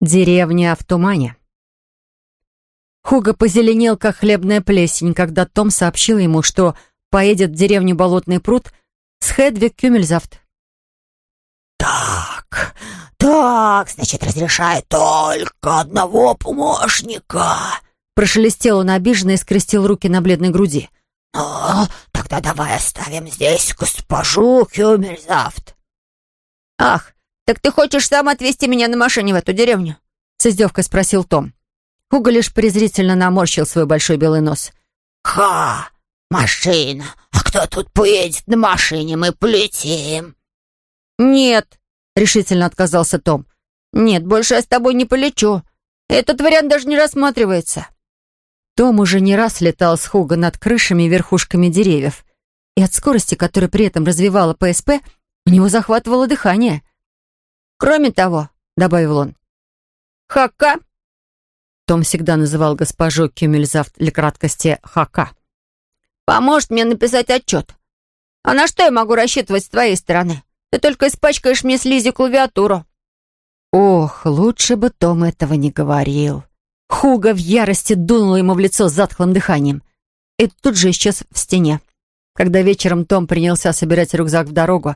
Деревня в тумане. Хуга позеленел, как хлебная плесень, когда Том сообщил ему, что поедет в деревню Болотный пруд с Хедвиг Кюмельзавт. «Так, так, значит, разрешает только одного помощника», прошелестел он обиженно и скрестил руки на бледной груди. «Ну, тогда давай оставим здесь госпожу Кюмельзавт». «Ах, так ты хочешь сам отвезти меня на машине в эту деревню?» С издевкой спросил Том. Хуга лишь презрительно наморщил свой большой белый нос. «Ха! Машина! А кто тут поедет на машине? Мы полетим!» «Нет!» — решительно отказался Том. «Нет, больше я с тобой не полечу. Этот вариант даже не рассматривается». Том уже не раз летал с Хуга над крышами и верхушками деревьев, и от скорости, которая при этом развивала ПСП, у него захватывало дыхание. «Кроме того», — добавил он, — «Хака том всегда называл госпожу Кюмельзавт для краткости Хака. «Поможет мне написать отчет. А на что я могу рассчитывать с твоей стороны? Ты только испачкаешь мне слизи клавиатуру». Ох, лучше бы Том этого не говорил. Хуга в ярости дунула ему в лицо затхлым дыханием. И тут же исчез в стене. Когда вечером Том принялся собирать рюкзак в дорогу,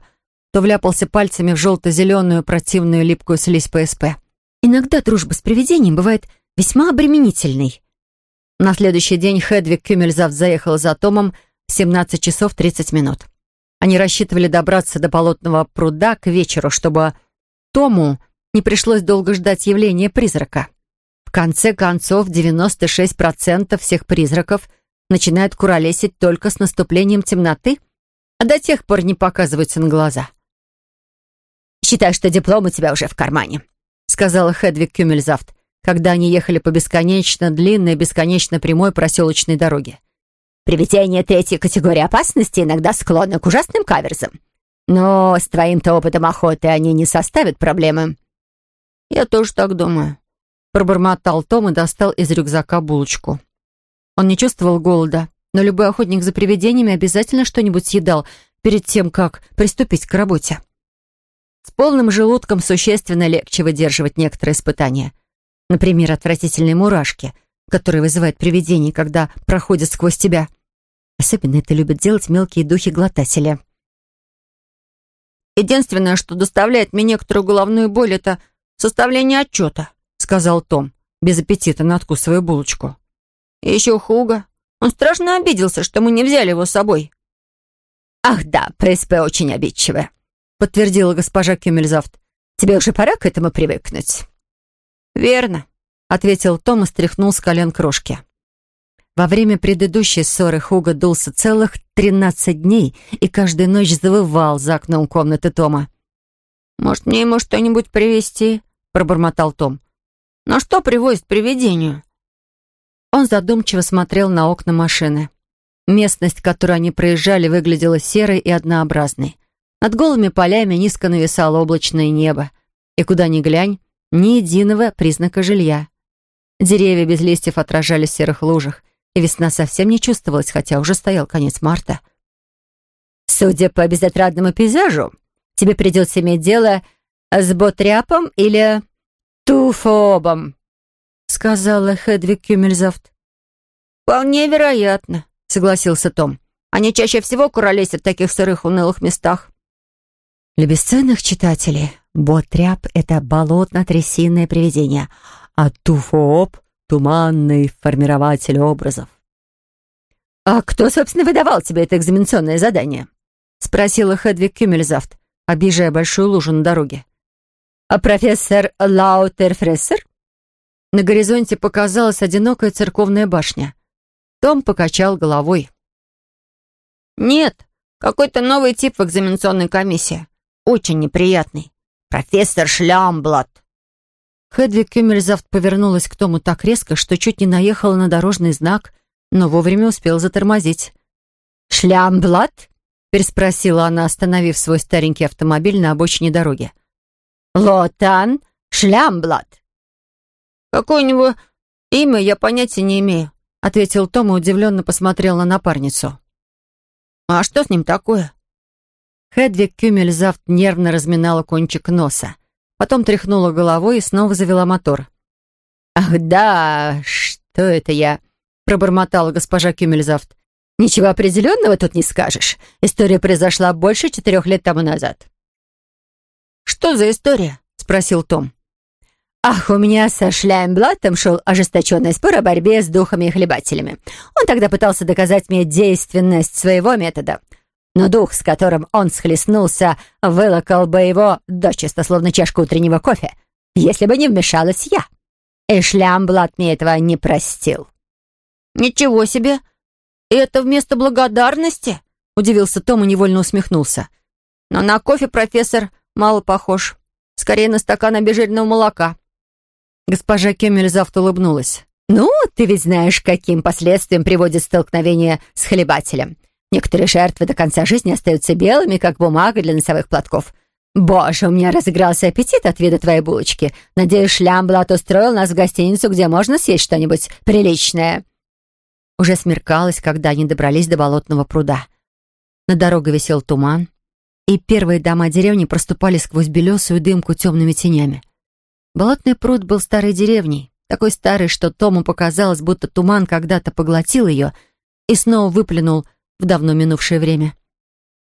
то вляпался пальцами в желто-зеленую противную липкую слизь ПСП. Иногда дружба с привидением бывает весьма обременительный. На следующий день Хедвиг Кюмельзавт заехала за Томом в 17 часов 30 минут. Они рассчитывали добраться до болотного пруда к вечеру, чтобы Тому не пришлось долго ждать явления призрака. В конце концов, 96% всех призраков начинают куролесить только с наступлением темноты, а до тех пор не показываются на глаза. «Считай, что диплом у тебя уже в кармане», — сказала Хедвиг Кюмельзавт когда они ехали по бесконечно длинной, бесконечно прямой проселочной дороге. «Привидения третьей категории опасности иногда склонны к ужасным каверзам. Но с твоим-то опытом охоты они не составят проблемы». «Я тоже так думаю», — пробормотал Том и достал из рюкзака булочку. Он не чувствовал голода, но любой охотник за привидениями обязательно что-нибудь съедал перед тем, как приступить к работе. С полным желудком существенно легче выдерживать некоторые испытания — Например, отвратительные мурашки, которые вызывают привидение, когда проходят сквозь тебя. Особенно это любят делать мелкие духи-глотатели. «Единственное, что доставляет мне некоторую головную боль, это составление отчета», сказал Том, без аппетита надкусывая булочку. «И еще Хуга. Он страшно обиделся, что мы не взяли его с собой». «Ах да, ПСП очень обидчивая», подтвердила госпожа Кюмельзавт. «Тебе уже пора к этому привыкнуть». «Верно», — ответил Том и стряхнул с колен крошки. Во время предыдущей ссоры Хуга дулся целых тринадцать дней и каждую ночь завывал за окном комнаты Тома. «Может, мне ему что-нибудь привезти?» — пробормотал Том. «Но что привозит привидению?» Он задумчиво смотрел на окна машины. Местность, которую они проезжали, выглядела серой и однообразной. Над голыми полями низко нависало облачное небо. И куда ни глянь, ни единого признака жилья. Деревья без листьев отражались в серых лужах, и весна совсем не чувствовалась, хотя уже стоял конец марта. «Судя по безотрадному пейзажу, тебе придется иметь дело с ботряпом или туфобом», сказала Хедвиг Кюмельзавт. «Вполне вероятно», — согласился Том. «Они чаще всего куролесят в таких сырых унылых местах». Для бесценных читателей Ботряп — это болотно-трясинное привидение, а туфооб — туманный формирователь образов. «А кто, собственно, выдавал тебе это экзаменационное задание?» — спросила Хедвиг Кюмельзавт, объезжая большую лужу на дороге. «А профессор Лаутерфрессер?» На горизонте показалась одинокая церковная башня. Том покачал головой. «Нет, какой-то новый тип в экзаменационной комиссии. Очень неприятный. «Профессор Шлямблат!» Хедвиг Кюмельзавт повернулась к Тому так резко, что чуть не наехала на дорожный знак, но вовремя успел затормозить. «Шлямблат?» — переспросила она, остановив свой старенький автомобиль на обочине дороги. «Лотан Шлямблат». «Какое у него имя, я понятия не имею», — ответил Том и удивленно посмотрел на напарницу. «А что с ним такое?» Хедвиг Кюмельзавт нервно разминала кончик носа. Потом тряхнула головой и снова завела мотор. «Ах да, что это я?» — пробормотала госпожа Кюмельзавт. «Ничего определенного тут не скажешь. История произошла больше четырех лет тому назад». «Что за история?» — спросил Том. «Ах, у меня со Шляймблатом шел ожесточенный спор о борьбе с духами и хлебателями. Он тогда пытался доказать мне действенность своего метода. Но дух, с которым он схлестнулся, вылокал бы его дочисто, словно чашку утреннего кофе, если бы не вмешалась я. И Шлямблат мне этого не простил». «Ничего себе! Это вместо благодарности?» — удивился Том и невольно усмехнулся. «Но на кофе профессор мало похож. Скорее на стакан обезжиренного молока». Госпожа Кемельзавт улыбнулась. «Ну, ты ведь знаешь, каким последствиям приводит столкновение с хлебателем. Некоторые жертвы до конца жизни остаются белыми, как бумага для носовых платков. Боже, у меня разыгрался аппетит от вида твоей булочки. Надеюсь, Шлямблат устроил нас в гостиницу, где можно съесть что-нибудь приличное». Уже смеркалось, когда они добрались до болотного пруда. На дороге висел туман, и первые дома деревни проступали сквозь белесую дымку темными тенями. Болотный пруд был старой деревней, такой старой, что Тому показалось, будто туман когда-то поглотил ее и снова выплюнул в давно минувшее время.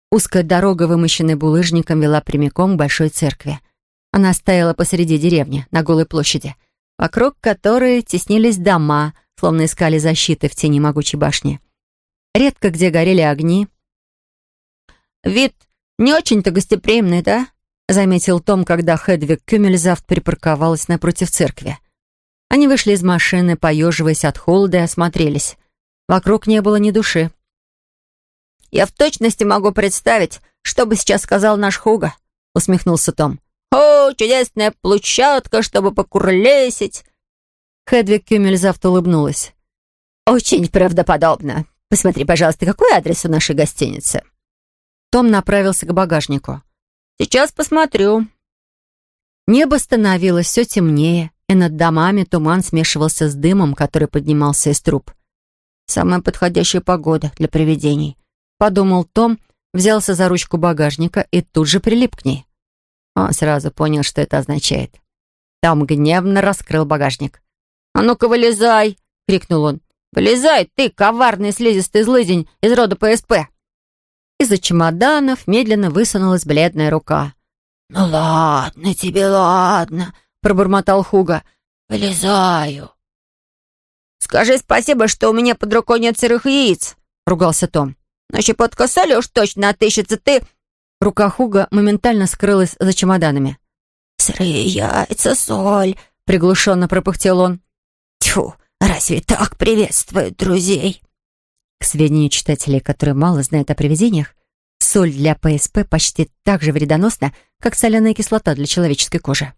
Узкая дорога, вымощенная булыжником, вела прямиком к большой церкви. Она стояла посреди деревни, на голой площади, вокруг которой теснились дома, словно искали защиты в тени могучей башни. Редко где горели огни. «Вид не очень-то гостеприимный, да?» — заметил Том, когда Хедвиг Кюмельзавт припарковалась напротив церкви. Они вышли из машины, поеживаясь от холода, и осмотрелись. Вокруг не было ни души. «Я в точности могу представить, что бы сейчас сказал наш Хуга», — усмехнулся Том. «О, чудесная площадка, чтобы покурлесить!» Хедвиг Кюмельзавт улыбнулась. «Очень правдоподобно. Посмотри, пожалуйста, какой адрес у нашей гостиницы?» Том направился к багажнику. Сейчас посмотрю». Небо становилось все темнее, и над домами туман смешивался с дымом, который поднимался из труб. «Самая подходящая погода для привидений», — подумал Том, взялся за ручку багажника и тут же прилип к ней. Он сразу понял, что это означает. Том гневно раскрыл багажник. «А ну-ка, вылезай!» — крикнул он. «Вылезай, ты, коварный слизистый злыдень из рода ПСП!» Из-за чемоданов медленно высунулась бледная рука. «Ну ладно тебе, ладно», — пробормотал Хуга. «Вылезаю». «Скажи спасибо, что у меня под рукой нет сырых яиц», — ругался Том. «Но щепотка соли уж точно отыщется, ты...» Рука Хуга моментально скрылась за чемоданами. «Сырые яйца, соль», — приглушенно пропыхтел он. «Тьфу, разве так приветствуют друзей?» К сведению читателей, которые мало знают о привидениях, соль для ПСП почти так же вредоносна, как соляная кислота для человеческой кожи.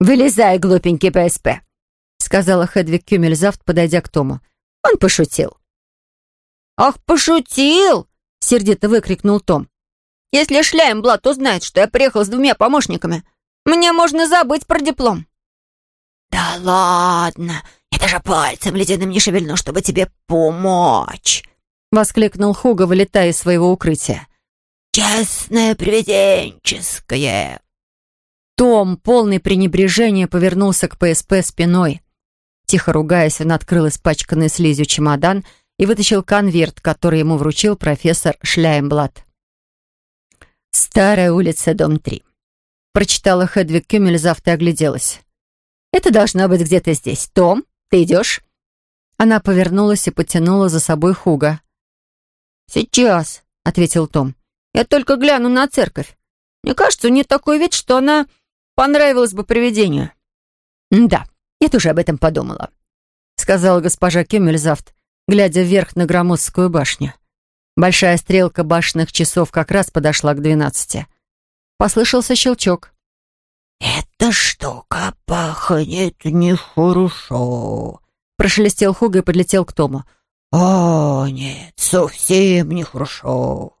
«Вылезай, глупенький ПСП», — сказала Хедвиг Кюмельзавт, подойдя к Тому. «Он пошутил». «Ах, пошутил!» — сердито выкрикнул Том. «Если Шляймблат узнает, что я приехал с двумя помощниками, мне можно забыть про диплом». «Да ладно, я даже пальцем ледяным не шевельну, чтобы тебе помочь!» — воскликнул Хуга, вылетая из своего укрытия. «Честное привиденческое!» Том, полный пренебрежения, повернулся к ПСП спиной. Тихо ругаясь, он открыл испачканный слизью чемодан и вытащил конверт, который ему вручил профессор Шляемблат. «Старая улица, дом 3», — прочитала Хедвиг Кюмельзавт и огляделась. «Это должно быть где-то здесь. Том, ты идешь?» Она повернулась и потянула за собой Хуга. «Сейчас», — ответил Том. «Я только гляну на церковь. Мне кажется, у нее такой вид, что она понравилась бы привидению». «Да, я тоже об этом подумала», — сказала госпожа Кюмельзавт, глядя вверх на громоздкую башню. Большая стрелка башенных часов как раз подошла к двенадцати. Послышался щелчок. «Эта штука пахнет нехорошо», — прошелестел Хуга и подлетел к Тому. «О, нет, совсем нехорошо».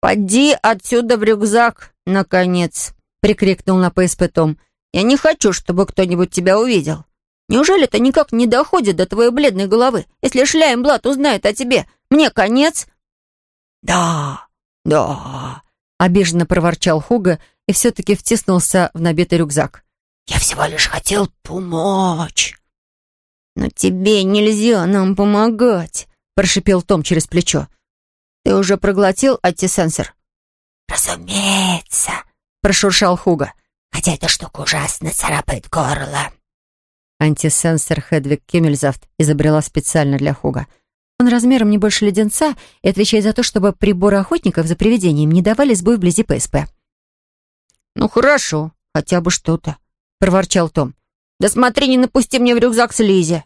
«Поди отсюда в рюкзак, наконец!» — прикрикнул на ПСП Том. «Я не хочу, чтобы кто-нибудь тебя увидел. Неужели это никак не доходит до твоей бледной головы? Если Шляймблат узнает о тебе, мне конец?» «Да, да», — обиженно проворчал Хуга и все-таки втиснулся в набитый рюкзак. «Я всего лишь хотел помочь». «Но тебе нельзя нам помогать», — прошипел Том через плечо. «Ты уже проглотил антисенсор?» «Разумеется», — прошуршал Хуга. «Хотя эта штука ужасно царапает горло». Антисенсор Хедвиг Кюмельзавт изобрела специально для Хуга. Он размером не больше леденца и отвечает за то, чтобы приборы охотников за привидением не давали сбой вблизи ПСП. «Ну хорошо, хотя бы что-то», — проворчал Том. «Да смотри, не напусти мне в рюкзак слизи».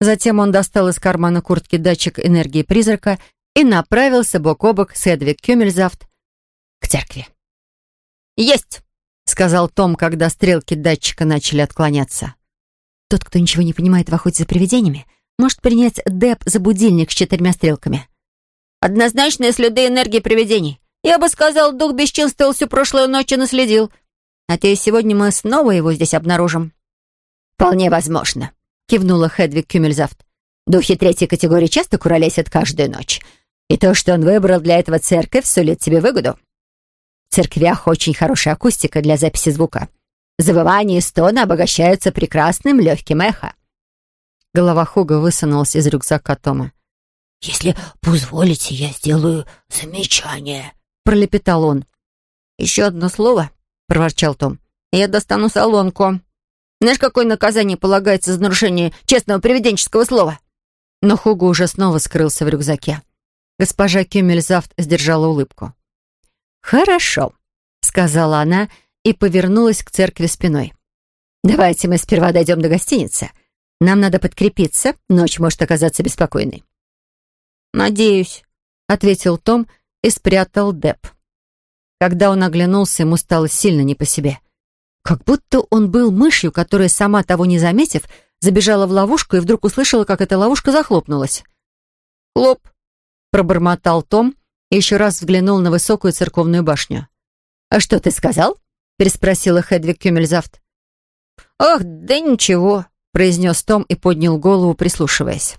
Затем он достал из кармана куртки датчик энергии призрака и направился бок о бок с Эдвиг Кюмельзавт к церкви. «Есть!» — сказал Том, когда стрелки датчика начали отклоняться. Тот, кто ничего не понимает в охоте за привидениями, может принять ДЭП за будильник с четырьмя стрелками. «Однозначные следы энергии привидений. Я бы сказал, дух бесчинствовал всю прошлую ночь и наследил. Надеюсь, сегодня мы снова его здесь обнаружим». «Вполне возможно», — кивнула Хедвиг Кюмельзавт. «Духи третьей категории часто куролесят каждую ночь. И то, что он выбрал для этого церковь, сулит тебе выгоду. В церквях очень хорошая акустика для записи звука. Завывание и стоны обогащаются прекрасным легким эхо. Голова Хуга высунулась из рюкзака Тома. «Если позволите, я сделаю замечание», — пролепетал он. «Еще одно слово», — проворчал Том. «Я достану солонку. Знаешь, какое наказание полагается за нарушение честного привиденческого слова?» Но Хуга уже снова скрылся в рюкзаке. Госпожа Кюмельзавт сдержала улыбку. «Хорошо», — сказала она и повернулась к церкви спиной. «Давайте мы сперва дойдем до гостиницы. Нам надо подкрепиться, ночь может оказаться беспокойной». «Надеюсь», — ответил Том и спрятал Деп. Когда он оглянулся, ему стало сильно не по себе. Как будто он был мышью, которая, сама того не заметив, забежала в ловушку и вдруг услышала, как эта ловушка захлопнулась. «Хлоп!» — пробормотал Том и еще раз взглянул на высокую церковную башню. «А что ты сказал?» — переспросила Хедвиг Кюмельзавт. «Ах, да ничего», — произнес Том и поднял голову, прислушиваясь.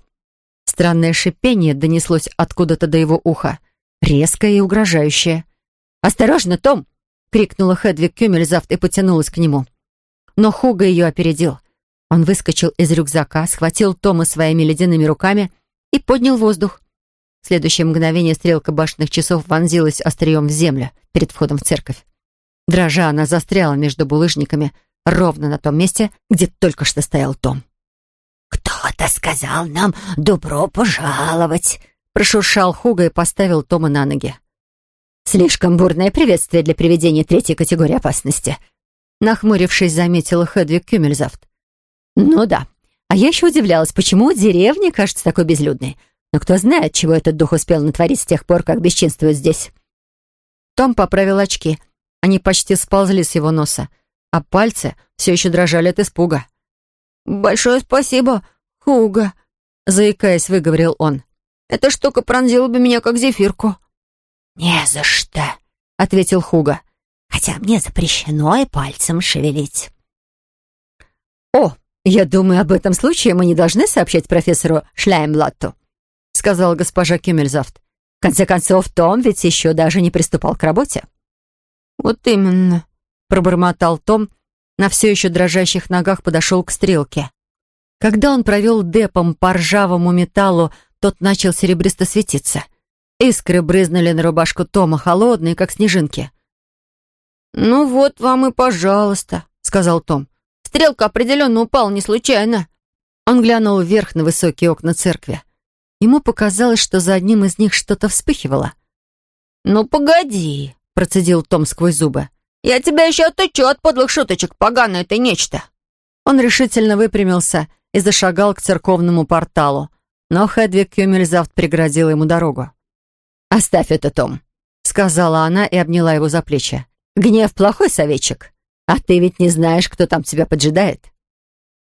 Странное шипение донеслось откуда-то до его уха, резкое и угрожающее. «Осторожно, Том!» — крикнула Хедвиг Кюмельзавт и потянулась к нему. Но Хуга ее опередил. Он выскочил из рюкзака, схватил Тома своими ледяными руками и поднял воздух. В следующее мгновение стрелка башенных часов вонзилась острием в землю перед входом в церковь. Дрожа, она застряла между булыжниками ровно на том месте, где только что стоял Том. «Кто-то сказал нам добро пожаловать», — прошуршал Хуга и поставил Тома на ноги. «Слишком бурное приветствие для приведения третьей категории опасности», — нахмурившись, заметила Хедвиг Кюмельзавт. «Ну да, а я еще удивлялась, почему деревня кажется такой безлюдной. Но кто знает, чего этот дух успел натворить с тех пор, как бесчинствует здесь». Том поправил очки. Они почти сползли с его носа, а пальцы все еще дрожали от испуга. «Большое спасибо, Хуга», — заикаясь, выговорил он. «Эта штука пронзила бы меня, как зефирку». «Не за что», — ответил Хуга. «Хотя мне запрещено и пальцем шевелить». «О, я думаю, об этом случае мы не должны сообщать профессору Шляймблатту», — сказала госпожа Кюмельзавт. «В конце концов, Том ведь еще даже не приступал к работе». «Вот именно», — пробормотал Том, на все еще дрожащих ногах подошел к стрелке. Когда он провел депом по ржавому металлу, тот начал серебристо светиться. Искры брызнули на рубашку Тома, холодные, как снежинки. «Ну вот вам и пожалуйста», — сказал Том. «Стрелка определенно упала не случайно». Он глянул вверх на высокие окна церкви. Ему показалось, что за одним из них что-то вспыхивало. «Ну, погоди», — процедил Том сквозь зубы. «Я тебя еще отучу от подлых шуточек, поганое ты нечто!» Он решительно выпрямился и зашагал к церковному порталу, но Хедвиг Кюмельзавт преградила ему дорогу. «Оставь это, Том», — сказала она и обняла его за плечи. «Гнев — плохой советчик, а ты ведь не знаешь, кто там тебя поджидает».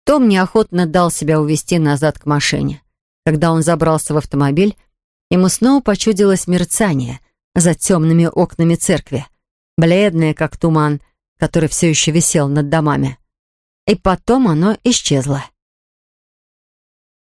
Том неохотно дал себя увести назад к машине. Когда он забрался в автомобиль, ему снова почудилось мерцание за темными окнами церкви бледное, как туман, который все еще висел над домами. И потом оно исчезло.